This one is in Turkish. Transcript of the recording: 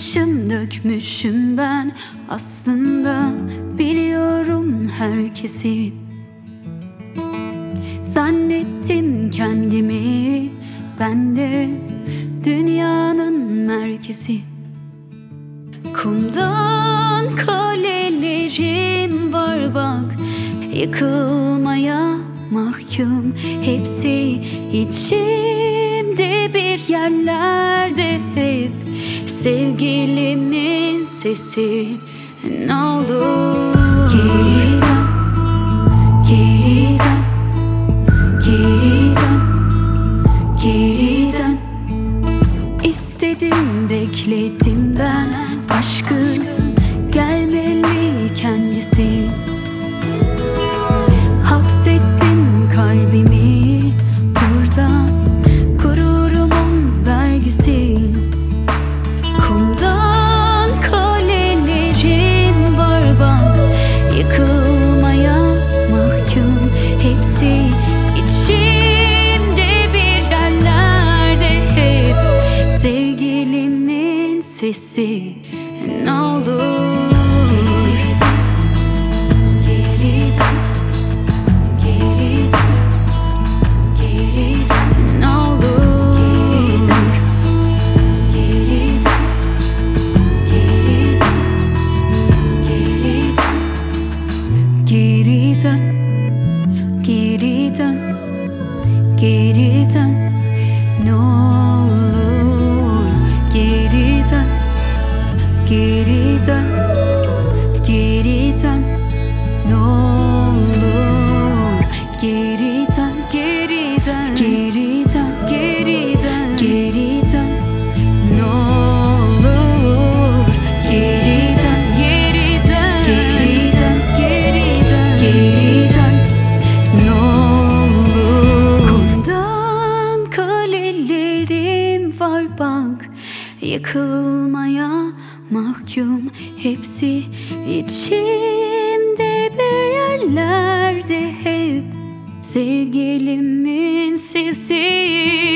Yaşım dökmüşüm ben. Aslında biliyorum herkesi. Zannettim kendimi ben de dünyanın merkezi. Kumdan kalelerim var bak Yıkılmaya mahkum. Hepsi içimde bir yerlerde hep Sevgilimin sesi ne olur? Geri dön, geri dön, geri dön, geri dön. İstedim bekledim ben. Aşkın gelmeli sesi ne olur Geri dön, geri dön, geri dön var bak Yıkılmaya mahkum. Hepsi içimde bir yerlerde hep. Sevgilimin sesi